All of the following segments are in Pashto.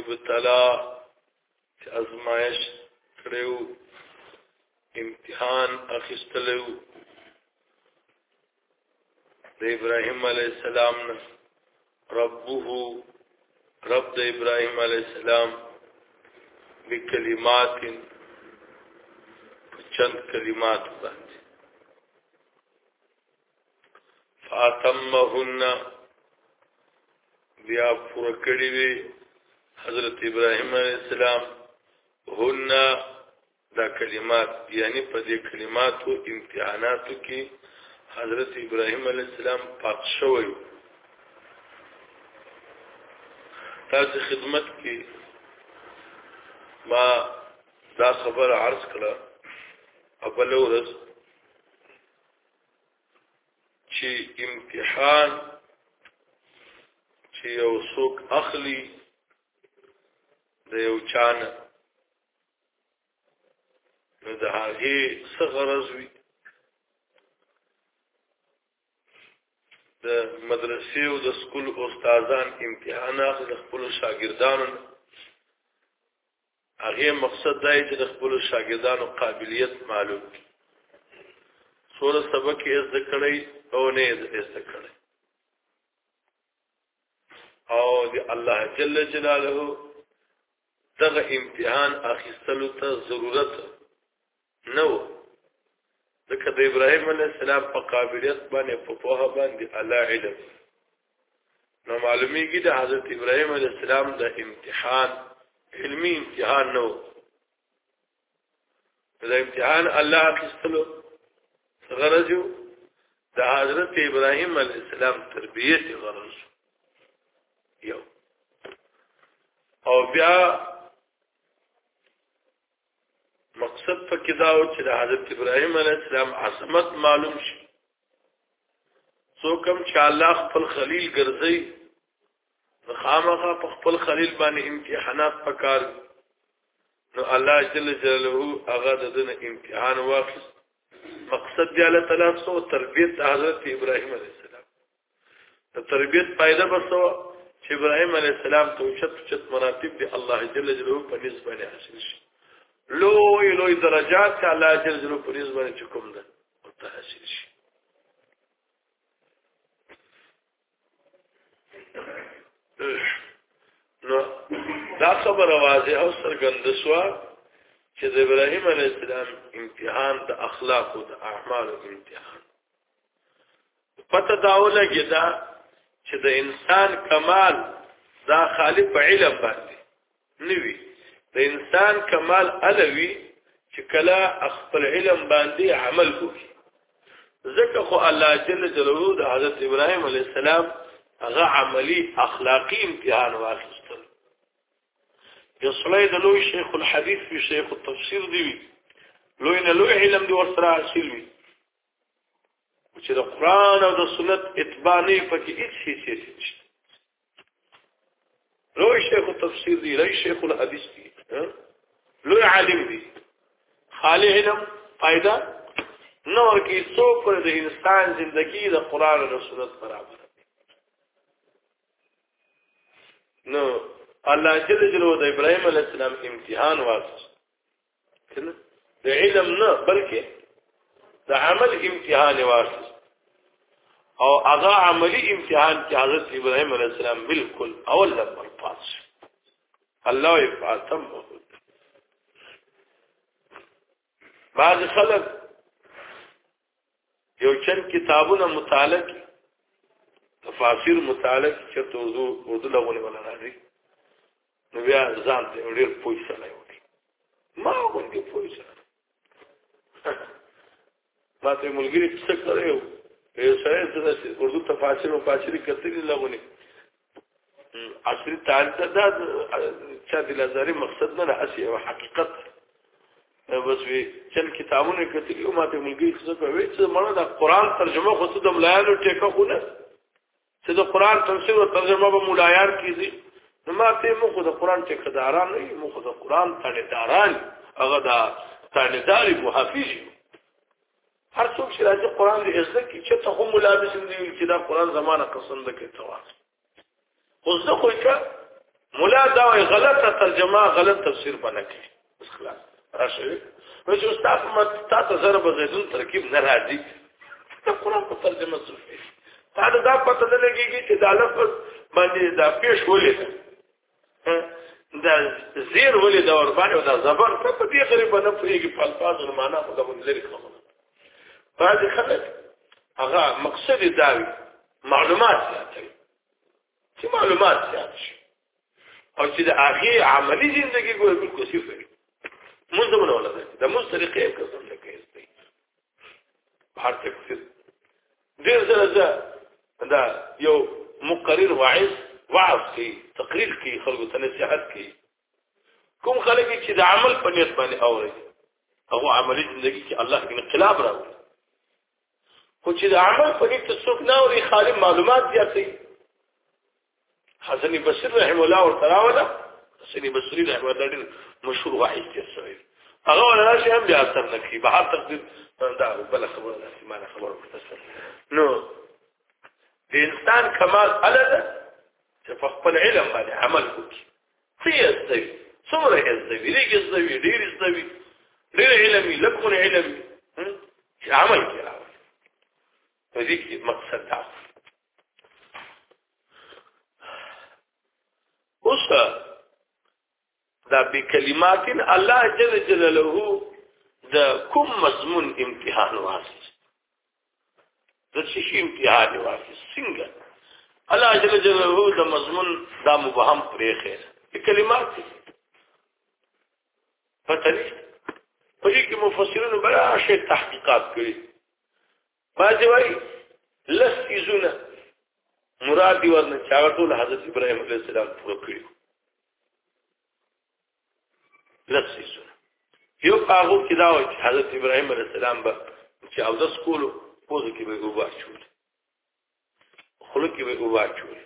ابتلا چې ازمایش کړو امتحان اخیستلو د ابراهيم عليه السلام نه ربه رب د ابراهيم عليه السلام بکلمات چند کلمات باندې فاتمهن بیا پوره کړی وی حضرت ابراهیم علیه السلام هن دا کلمات یعنی په دې کلماتو امتحاناتو کې حضرت ابراهیم علیه السلام پات شوی تاسو خدمت کې ما دا خبر عرض کړه اول ورځ چې امتحان چې یو څوک اخلي د یو چانه نو د هغه څه غرض وي د مدرسې او د سکول استادان امتحان اخلي خپل شاګردانو هغه مقصد دا چې د خپل شاګردانو قابلیت معلوم کړي څوره سبق یې زده کړی او نه یې زده کړی او دی الله جل جلاله دغه امتحان اخیستلو ته ضرورت نو ځکه د ابراهيم عليه السلام په قابلیت باندې په پوه باندې الله علم نو معلومیږي د حضرت ابراهيم عليه السلام د امتحان علمی امتحان نو دا امتحان الله اخستلو غرضو د حضرت ابراهيم عليه السلام تربيت غرض یو او بیا مقصد پکې دا و چې د حضرت ابراهيم عليه السلام عظمت معلوم شي څوک هم چې الله خپل خلیل ګرځي خامخا په خپل خلیل باندې امتحانات پکار نو الله جل جلاله هغه د دنه امتحان واخیست مقصد دی الله تعالی سو تربیت حضرت ابراهيم عليه السلام د تربيت فائدہ بسو چې ابراهيم عليه السلام ته چت چت مراتب دی الله جل جلاله په نسبت باندې حاصل شي لوی لوی درجات چې الله جل جلاله په نسبت باندې کوم ده او ته حاصل شي نو دا خبر واضح او سرګند سوا چې د ابراهيم عليه السلام امتحان د اخلاق او د اعمال امتحان پته داوله کېدا چې د انسان کمال دا خالی په علم باندې نوي د انسان کمال الوي چې کله خپل علم باندې عمل کوي ځکه خو الله جل جلاله د حضرت ابراهيم عليه السلام هغه عملی اخلاقی امتحان واخیستل یو سړی د لوی شیخ الحدیث وی شیخ التفسیر دی وی لوی نه لوی علم دی ورسره حاصل وی چې د قران او د سنت اتباع نه پکې هیڅ حیثیت نشته لوی شیخ تفسیر دی لوی شیخ الحدیث دی لوی عالم دی خالی علم فائدہ نور کې څوک پر د انسان ژوندۍ د قران او سنت برابر نو الله جل جلاله د ابراهيم عليه السلام امتحان واسه د علم نه بلکې د عمل امتحان واخیست او هغه عملی امتحان چې حضرت ابراهيم عليه السلام بالکل اول نمبر پاس الله یې فاطم بعض خلک یو چن کتابونه مطالعه کی تفاسیر مطالعه کی چې توزو اردو لغونه ولا راځي نو بیا ځان ته ډیر پوي سره وي ما غوندي پوي سره ما ته ملګری څه کړو یو سره څه اردو تفاسیر او پاچری کتلی لغونه اصلي تعریف دا چې د لزاري مقصد نه هسي او حقیقت بس وی چل کتابونه کتلی او ماته ملګری خو په وی چې مړه د قران ترجمه خو ته د ملایانو ټیکه خو نه چې د قران تفسیر او ترجمه به ملایان کیږي نو ماته مو خو د قران ټیکه داران نه مو خو د قران تړي داران هغه دا تړي داري محافظ هر څوک چې راځي قران دې عزت کې چې ته هم ملابس نه وي چې دا قران زمانہ قسم ده کې توا خو زه خو کا مولا دا وی غلطه ترجمه غلط تفسیر باندې کې بس خلاص راشه نو چې استاد ما تاسو زره به زیدون ترکیب نه راځي ته قران په ترجمه څه تا دا پته نه لګيږي چې دا لفظ باندې دا پیش ولې دا زیر ولې دا ور باندې دا زبر ته په دې غریب نه پریږي په الفاظ معنا خو دا مونږ لري خبره بعض خلک هغه مقصد دا وي معلومات زیاتوي چې معلومات زیات شي او چې د هغه عملی ژوندۍ ګورې بالکل صفر مونږ نه ولا ده د مونږ طریقې کوم نه کوي هر څه ډیر زره زه دا یو مقرر واعظ واعظ کی تقریر کی خلکو ته نصيحت کی کوم خلک چې د عمل په نیت باندې اوري هغه عملي زندگی کې الله کې انقلاب راوړي خو چې د عمل په نیت څوک نه اوري خالي معلومات زیاتې حسن بصری رحم الله او تراوله حسن بصری رحم الله ډېر مشهور واحد دی سوی هغه ولا شي هم بیا اثر نه کوي بهر تقدیر دا بل خبره ده ما نه خبره مختصر نو د انسان کمال اله ده چې په خپل علم باندې عمل وکړي څه یې زوی څومره یې زوی لږ زوی ډېر زوی ډېر علمي لکونه علمي چې عمل کې راوړي په دې کې مقصد دا اوس دا به کلمات الله جل جلاله د کوم مضمون امتحان واسي د څه شي امتحان واسي څنګه الله جل جلاله د مضمون دا مبهم پرې خیر کلمات دي پته نشته په دې کې مفسرینو بلا شي تحقیقات کړي باځي وای لس ایزونه مراد دی ورنه چا ټول حضرت ابراهيم عليه السلام پوره کړی لس ایزونه یو هغه کې دا وای حضرت ابراهيم عليه السلام به چې او د سکولو پوز کې به وبا چول خلک کې به وبا چول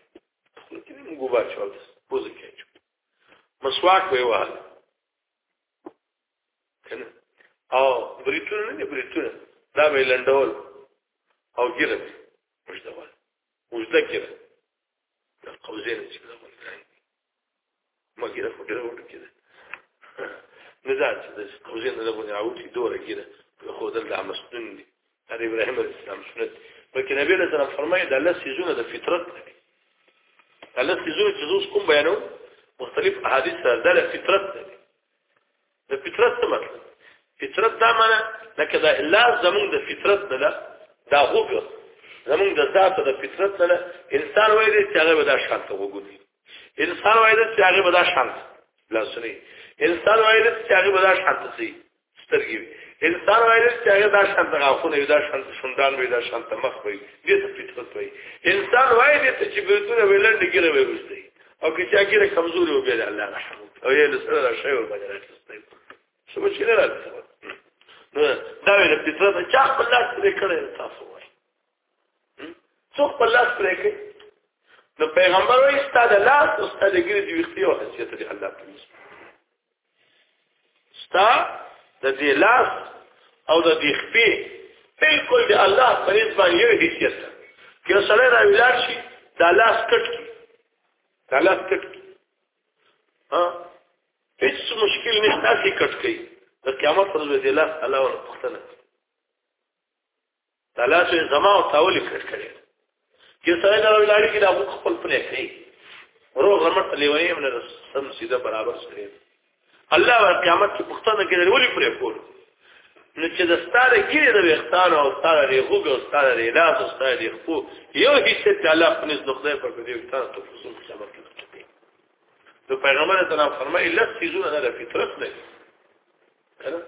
خلک کې به وبا چول پوز کې چول مسواک به وای کنه او بریتونه نه بریتونه دا به لندول او ګیره مجدول مجده ګیره د قوزین چې دا ولران ما ګیره خو ډیره وټه کېده نه دا چې د قوزین نه لګونه او چې دوره ګیره خو دلته مسنون دي هر ابراهيم عليه السلام سنت بلکې نبی له سره فرمایي د الله سيزونه د فطرت دی الله سيزونه چې زوس کوم بیانو مختلف احادیث سره د فطرت دی د فطرت څه مطلب فطرت دا معنی لکه دا الله زمونږ د فطرت نه ده دا هوګه زمونږ د ذات د فطرت نه ده انسان وایي چې هغه به دا شان ته وګوري انسان وایي چې هغه به دا شان لاسونه انسان وایي چې هغه به دا شان ته سي سترګي انسان وایي چې هغه دا شان ته غاښونه وي دا شان ته شوندان وي دا شان ته مخ وي دې ته فطرت وایي انسان وایي چې بيتونه ویلنډ ګره وي او که چا کې کمزوري وبې ده الله رحم او یې له سره شی ور باندې راځي څه به چې نه راځي نو دا ویل فطرت چا خپل لاس پرې کړی تاسو وایي څو خپل لاس پرې کړی نو پیغمبر وایي ستاسو لاس او ستاسو ګری دی وختي او حیثیت دی الله تعالی ستا د دې لاس او د دې خپې بالکل د الله په نسبت باندې یو حیثیت ده که سره را ویلار شي د لاس کټ کی د لاس کټ کی ها هیڅ مشکل نشته چې کټ کی د قیامت پر ورځ د لاس الله ور پختنه تلاش زما او تاول کړ کړی چې سره دا ولاړی کې دا خپل پلې کړی ورو غمر ته لیوي من سم سیده برابر سره الله ور قیامت کې پښتنه کې ولې پرې کول نو چې د ستاره کې د وختان او ستاره د خوګ او ستاره د لاس او ستاره د خو یو هیڅ چې الله په نس نقطه پر دې وختان ته فصول قیامت کې نو پیغمبر تعالی فرمایي لږ سيزونه د فطرت نه کنه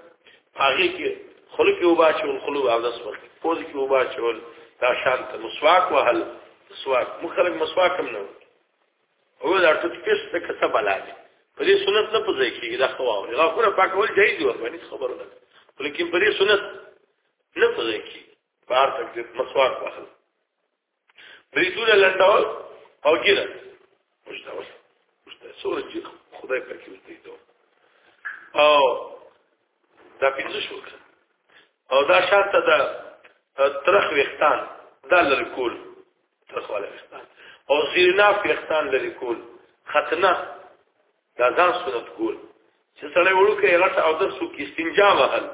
هغه کې خلق یو باچول خلو او داس وخت پوز کې یو باچول دا شان ته مسواک وهل مسواک مخرج مسواک هم نه هو دا ټوت پیس ته کته بلاله په دې سنت نه پوزې کېږي دا خو او هغه خره پاکول جایز دی ورباندې خبره ده لیکن په دې سنت نه پوزې کېږي بار تک مسواک وهل بریدونه لټول او ګیره مشتاول مشتاول سورج چې خدای په کې وتی دو او دا پینځه شو او دا شانته دا ترخ وختان دا لری کول ترخ والا وختان او زیرنا وختان لری کول ختنه دا ځان سنت کول چې سړی وړو کې غټ او د سو کې استنجا وهل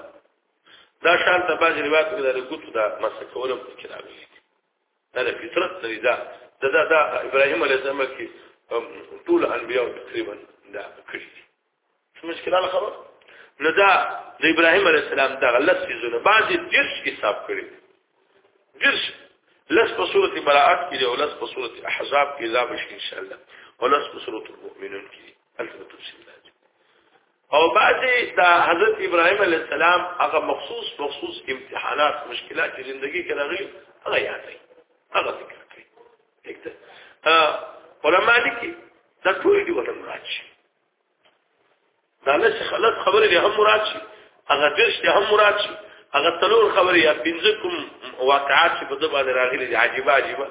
دا شان ته باز روایت کې د ګوتو دا مسه کولم کې راغلي دا د فطرت دی دا دا دا, دا ابراهيم عليه السلام کې ټول انبيو تقريبا دا کړی څه مشکل نه خبر نو دا د ابراهيم عليه السلام دا غلط سيزونه باز دیش حساب کړی دیش لس په سورته براءات کې او لس په سورته احزاب کې دا بشي ان شاء الله او لس په سورته المؤمنون کې البته تفصیل او بعضی دا حضرت ابراهيم عليه السلام هغه مخصوص مخصوص امتحانات مشکلات چې ژوندۍ کې راغلي هغه یاد دی هغه ذکر کوي دغه علماء لیکي دا ټول دی وته مراد شي دا نه څه خلک خبره دي هم مراد شي هغه درش دي هم مراد شي هغه تلور خبره یا بنځکم واقعات چې په دغه باندې راغلي دي عجيبه عجيبه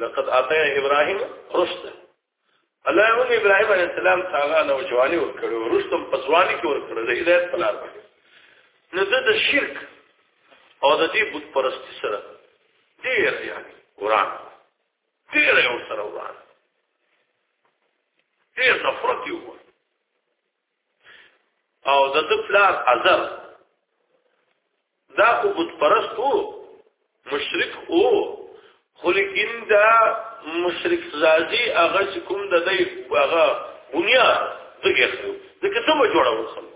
لقد آتينا ابراهيم رشد الله موږ ابراهيم عليه السلام څنګه نو جواني ورکړو رشدم په ځواني کې ورکړو د هدايت په لار باندې نو د شرک او د دې بت پرستی سره ډیر یعنی قران ډیر یو سره وران ډیر نفرت یو او د د پلار ازر دا خو بت پرست وو مشرک وو خو لیکن دا مشرک زادي هغه چې کوم د دې هغه بنیاد دغه خو د کته مو جوړه وسم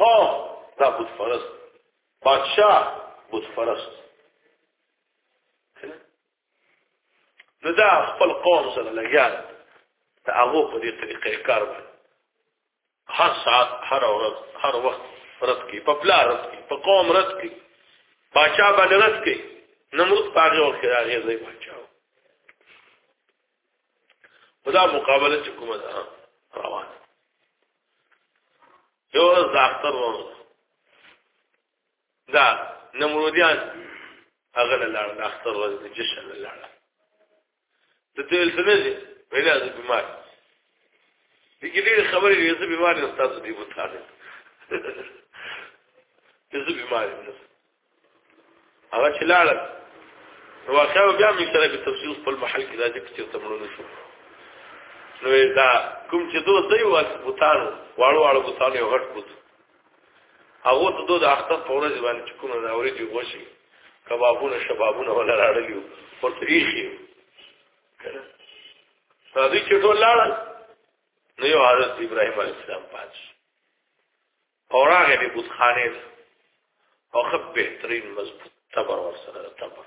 قوم دا بت پرست بادشاہ بت پرست نو دا خپل قوم سره لګیا ده ته هغه په دې طریقې کار وکړي هر ساعت هر ورځ هر وخت رد کی په پلا رد کی په قوم رد کی باچا باندې رد کی نمرود پاغه او خراغه زې باچا خدا مقابله چې کومه ده روان یو زاختر ورو دا نمرودیان هغه نه لاړ د اختر ورځ د جشن نه لاړ د دې سره دې ویلا د بیمار د ګډې خبرې یې زه بیمار یم تاسو دې وتاړل زه بیمار یم هغه چې لاړ واقعا بیا موږ سره په تفصیل خپل محل کې راځي چې تمړو نشو نو دا کوم چې دوه ځای واسه بوتانو واړو واړو بوتانو یو غټ بوت هغه ته دوه د اختر په ورځ باندې چې کومه دا ورځ وشي کبابونه شبابونه ولا راړلیو او تریخي راځي چې ټول لاړل نو یو حضرت ابراهیم علیه السلام پات او راغی د بوتخانه او خپ بهترین مضبوط تبر ورسره تبر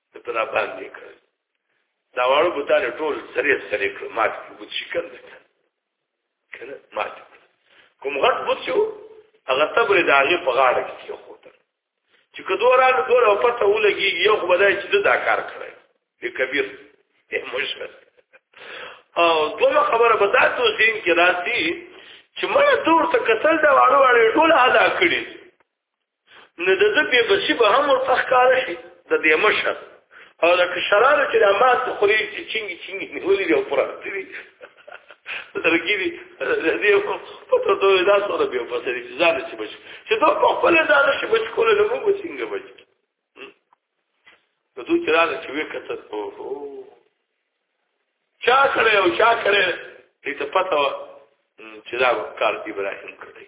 د پرا باندې کړ دا وړو بوتان ټول سره سره کړ مات بوت شکل ده کنه مات کوم غټ بوت شو هغه تبر د هغه په غاړه کې یو خوتر چې کدورا نو دور او پته ولګي یو خدای چې دا کار کړی دی کبیر دی مشکل او دوه خبره به تاسو زین کې راځي چې مړه دور ته کتل دا وړو وړو ټول ادا کړی نو د دې په بسی به هم ورته ښکار شي د دې مشر او د کشرانو چې د مات خوري چې چنګي چنګي نیولې دی پورا دی درګی دی دې په تو دوی دا سره به په سری ځان چې بچ چې دا په خپل ځان چې بچ کول نو موږ څنګه بچ نو دوی چې راځي چې وکړه او چا کړه او چا کړه دې ته پته و چې دا کار ابراهيم کړی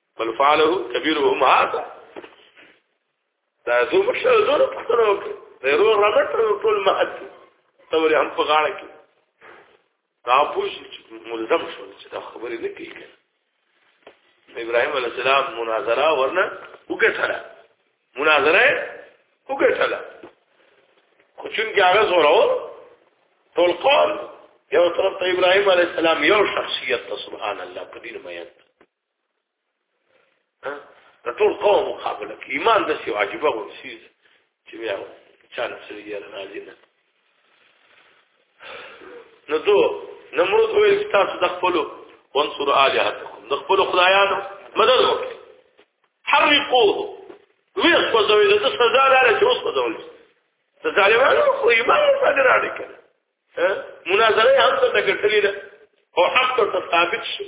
بل فعله كبيرهم هذا دا زو مشر زور پختره وکړي زیرو رغټ ټول مات تورې هم په غاړه کې دا پوښ ملزم شو چې دا خبرې نه کوي ابراهيم عليه السلام مناظره ورنه وکړه مناظره وکړه خو چون کې هغه زور اول ټول قوم یو طرف ته ابراهيم عليه السلام یو شخصیت سبحان الله په دې مېت د ټول قوم مقابله کې ایمان د سی واجبه غو شي چې بیا چانه سړي یې راځي نه نو دو نمرود ویل تاسو د خپل وانصر الهاتکم د خپل خدایانو مدد وکړي حرقوه ویل خو زوی د سزا لاره چې اوس په ډول د ظالمانو خو ایمان باندې راړي کړه مناظره هم څه ټکټلې ده او حق ته ثابت شي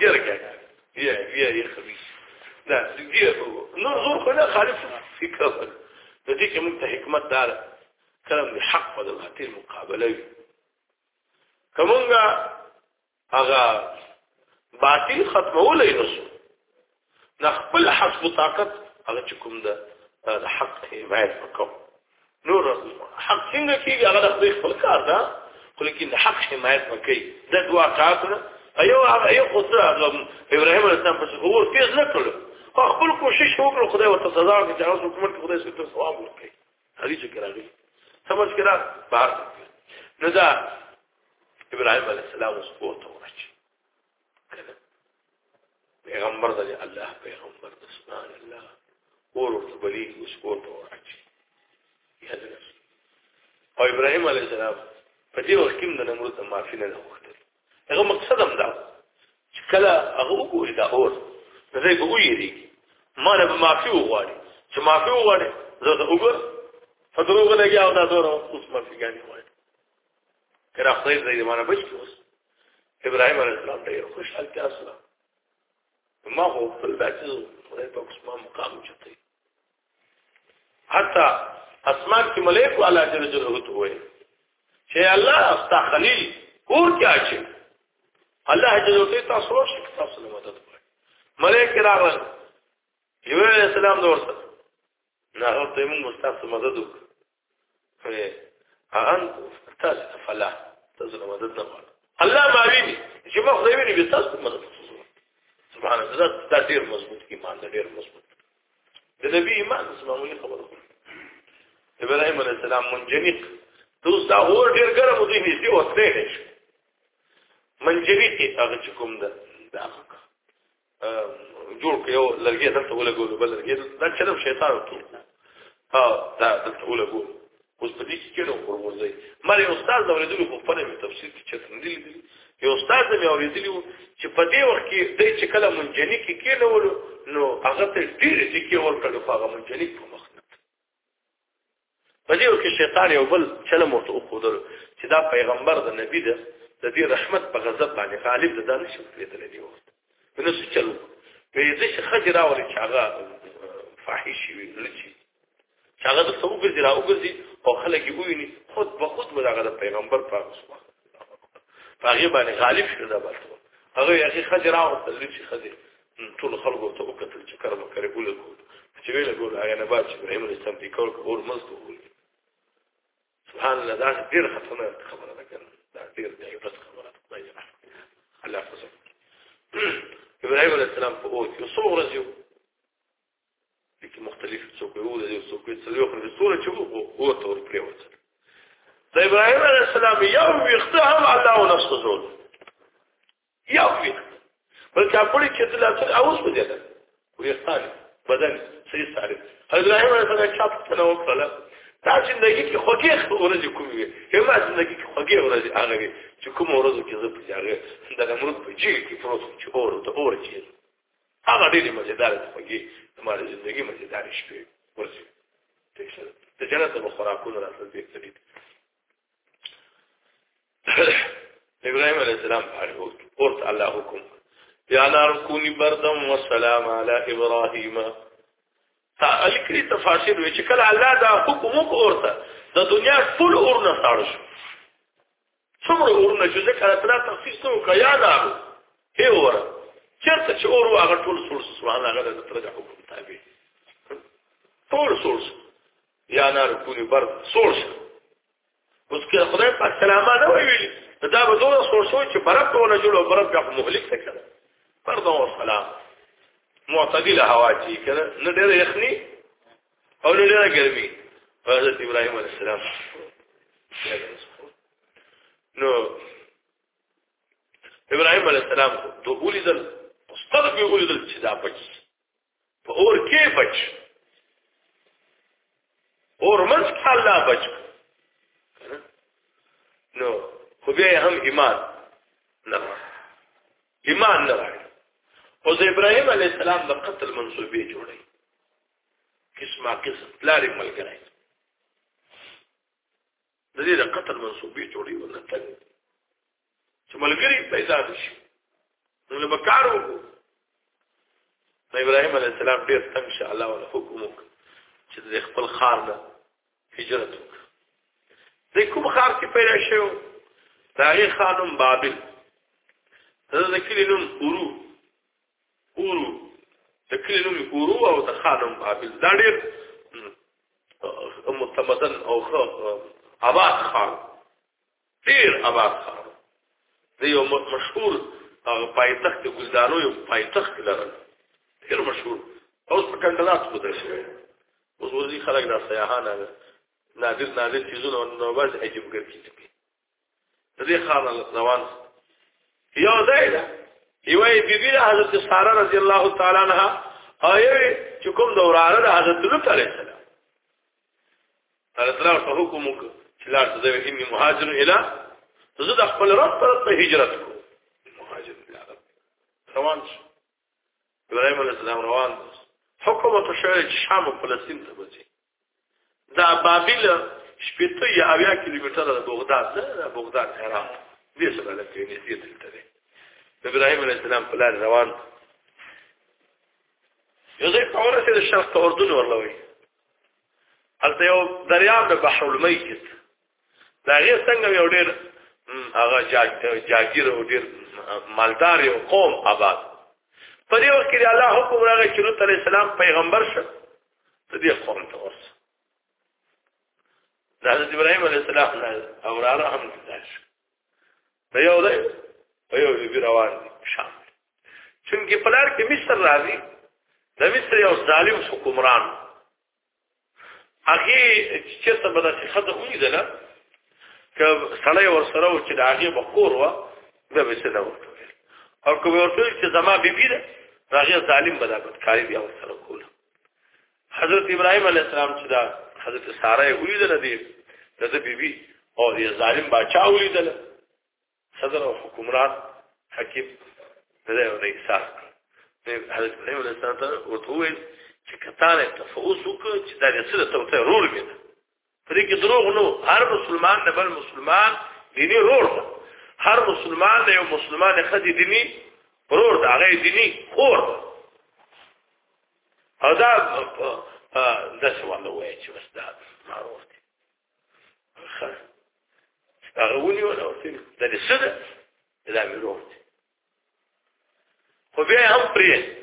ګرګه بیا بیا یې خبيث دا دې نور زور خو نه خالف فکر د دې کې موږ ته حکمت دار کلم د حق په باطل مقابله وي کومه هغه باطل ختمولای نشو د خپل حسب طاقت هغه چې کوم ده د حق حمایت وکړو نور حق څنګه کیږي هغه د خپل کار ده خو لیکن د حق حمایت وکړي د دوا کار ده ایو ایو خو سره ابراهيم عليه السلام په هو تیز نه کړو خو خپل کوشش وکړو خدای ورته سزا ورکړي چې هغه حکومت خدای سره ته ثواب ورکړي هغه چې کراږي سمجھ کړه بهر نو دا ابراهيم عليه السلام اوس کوته ورچ پیغمبر د الله پیغمبر د سبحان الله اور ورته بلی اوس کور ته ورچی یاد او ابراهيم عليه السلام په دې وخت کې د نمرود معافي نه وغوښتل هغه مقصد هم دا چې کله هغه وګوري دا اور نو زه به ویری ما نه معافي وغواړي چې معافي وغواړي زه ته وګور فدروغ لګي او دا زور اوس معافي غاني وایي کرا خدای دې زمانه بچ کې اوس ابراهيم عليه السلام ډېر خوشاله کې اصله ما هو خپل داسې خدای په کومه مقام چته حتی اسمان کې ملائک والا جل جلاله ته وایي چې الله استا خلیل کور کې اچي الله جل جلاله تاسو ورشي تاسو له مدد کوي ملائک راغل یو اسلام دورته نه هغه ته موږ مستاسو مدد وکړو انت تاسو ته فلاح تاسو له مدد نه غواړم الله ما ویني چې ما خدای ویني به تاسو ته مدد سبحان الله دا ډیر مضبوط ایمان دا ډیر مضبوط د نبی ایمان سبحان الله خبره ابراهيم عليه السلام منجنيق دوس دا اور ډیر ګرم دی نږدې وسته نه شي منجنيق هغه کوم ده دا جوړ کړو لرګي دلته ولګولو بل لرګي دا چرم شیطان ته ها دا دلته ولګو اوس په دې کې کېنو قربوزي مله استاد دا ورېدل په خپل تفسیر کې چتن دي یو استاد مې اورېدل چې په دې وخت کې د چې کله منجنی کې کېنول نو هغه ته ډېر چې کې ورکړو هغه منجنی په مخ نه په دې وخت کې شیطان یو بل چلم ورته وخودل چې دا پیغمبر د نبی ده د دې رحمت په غضب باندې غالب ده دا نشي کېدل دی وخت نو څه چلو په دې چې خجرا ولې چې هغه فاحش وي لچی چې هغه د څو ګرځي را وګرځي او خلک یې وویني خود به خود به هغه د پیغمبر په رسول هغه باندې غالب شو دا بس هغه یې خجرا او لچی خجر ټول خلکو ته وکتل چې کرم کرې بوله کو چې ویل ګور هغه نه بچ ابراهيم عليه السلام دې کول اور مز کو سبحان الله دا ډیر خطرنه خبره ده کنه دا ډیر د عبرت خبره ده خدای دې الله فزم ابراهيم عليه السلام په اوت یو څو ورځې یو لیکي مختلف څوک یو د یو څوک څو یو خو څوره چې وو او تور پریوت د ابراهيم عليه السلام یو وخت هم الله او نفس زول یو ویخ بل چا پړي چې د لاسو اوس په دې ده ویختان بدن سری ساري حضرت ابراهيم عليه السلام چا په نو کړل دا زندگی کې خوږې ورځې کومې وي هما زندگی کې خوږې ورځې هغه وي چې کوم ورځو کې زه په هغه د نمرود په جیل کې پروت چې اور ته اور چې هغه ډېرې مزیدارې خوږې زموږ زندگی مزیدارې شپې ورځې د جنت د خوراکونو راتلل دې کړی ابراهيم عليه السلام باندې ورته الله حکم يا نار كوني بردا وسلام على ابراهيم الکری تفاسیر وی چې کله الله دا حکم وکړته د دنیا ټول اورنه ساړ شو څومره اورنه چې ځکه الله تخصیص نو کیا دا هی ور چرته چې اور هغه ټول سول سبحان الله د ترجه حکم تابع ټول سول یا نار کونی بر سور شو اوس که خدای پاک سلامه نه ویلي دا به دوه سور شو چې برب ته ونه جوړو برب بیا مهلک ته کړه فرض او سلام معتدله هوا چې کړه نه ډېر یخني او نه ډېر ګرمي حضرت ابراهيم عليه السلام نو ابراهيم عليه السلام دوه لیدل مستغرب یو لیدل چې دا پکې په اور کې بچ اور منځ کې الله بچ نو خو بیا هم ایمان نه ایمان نه وایي او زه ابراهيم عليه السلام د قتل منسوبې جوړي قسمه قسم لارې ملګری د دې د قتل منسوبې جوړي ونه تل چې ملګری پیدا شي نو له بکارو نو ابراهيم عليه السلام ډېر تنگ شه الله ولا حکم وک چې د خپل خار نه هجرت وک د کوم خار کې پیدا شو دا یې خانم بابل دا د کلی نوم اورو کورو د کلی نوم کورو او د خانم بابل دا ډېر متمدن او ښه آباد ښار ډېر آباد ښار دی یو مشهور هغه پایتخت ګلدانو یو پایتخت لرل ډېر مشهور اوس په کندلات کو ده شوی اوس ورځي خلک دا سیاحان هغه نادر نادر چیزونه نو باز عجیب ګرځي دې خان روان یو ځای ده یو بیبی د حضرت ساره رضی الله تعالی عنها او یو چې کوم د وراره د حضرت لوط علیه السلام ترتلا په حکم وکړ چې لار ته ځي اني مهاجر اله زه د خپل رب طرف ته هجرت کوم مهاجر اله رب روان شو ابراهيم عليه السلام روان حکومت شوه چې شام او فلسطین ته بچي دا بابل شپته یا اویا کیلومتر د بغداد نه بغداد عراق دې سره لکه نږدې دلته دی ابراهيم عليه السلام په لار روان یو ځای په ورته د شرق ته اردن ورلوي هلته یو دریاب د بحر المیت دا غیر څنګه یو ډېر هغه جاګیر او ډېر مالدار یو قوم آباد په دې وخت کې الله حکم راغی چې نوح عليه السلام پیغمبر شه ته دې قوم ته ورسه د حضرت ابراهيم عليه السلام نه او را رحم دي شو په یو ځای په یو ځای روان دي شام چونکی پلار کې مصر راځي د مصر یو ظالم حکمران هغه چې څه بده خزه اونې ده که سړی ور سره و چې د هغه بکور و د وسه نه ورته او کوم ورته چې زما بیبي ده هغه ظالم بده بدکاری بیا ور سره کوله حضرت ابراهيم عليه السلام چې دا حضرت ساره یې ولیدل دي د دې بیبي او د ظالم بچا ولیدل صدر او حکمران حکیم دغه نه احساس حضرت ابراهيم عليه السلام ته وتوي چې کتانه تفوس وکړي چې دا څه ته ورور وي پرې کې دروغ نو هر مسلمان د بل مسلمان دیني رور ده هر مسلمان د یو مسلمان خدي دیني رور ده هغه دیني خور ده او دا دا څه وانه وایي چې بس دا معروف دي هغه ونیو نو ورته د دې څه ده دا مې رور دي خو بیا هم پرې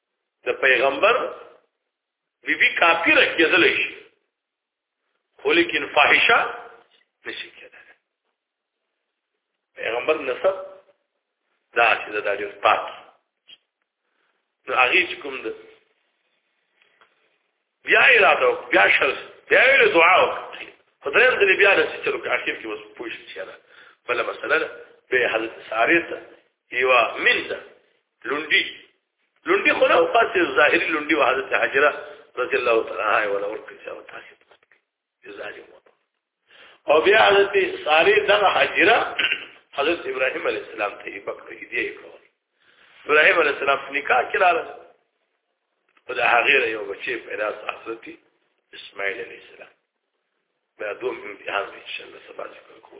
د پیغمبر بی بی کافر کېدل شي خو لیکن فاحشه نشي کېدل پیغمبر نسب دا چې د دې پاک نو هغه چې کوم ده بیا یې راته بیا شل بیا یې دعا وکړه خدای دې بیا نه چې تر اخر کې وس پوښ شي را بل مسله به حضرت ساره ته یو من ده لونډي لونډي خو نه پاتې ظاهري لونډي او حضرت حجره رضی الله تعالی عنها ولا ورکړي چې او تاسو ته ظالم او بیا حضرت صالح دغه حجره حضرت ابراهيم عليه السلام ته یې پکړې دی کول ابراهيم عليه السلام نکاح کړاله او د هغه یو بچی پیدا حضرت اسماعیل عليه السلام بیا دوم امتحان ان شاء الله سبا ذکر کوو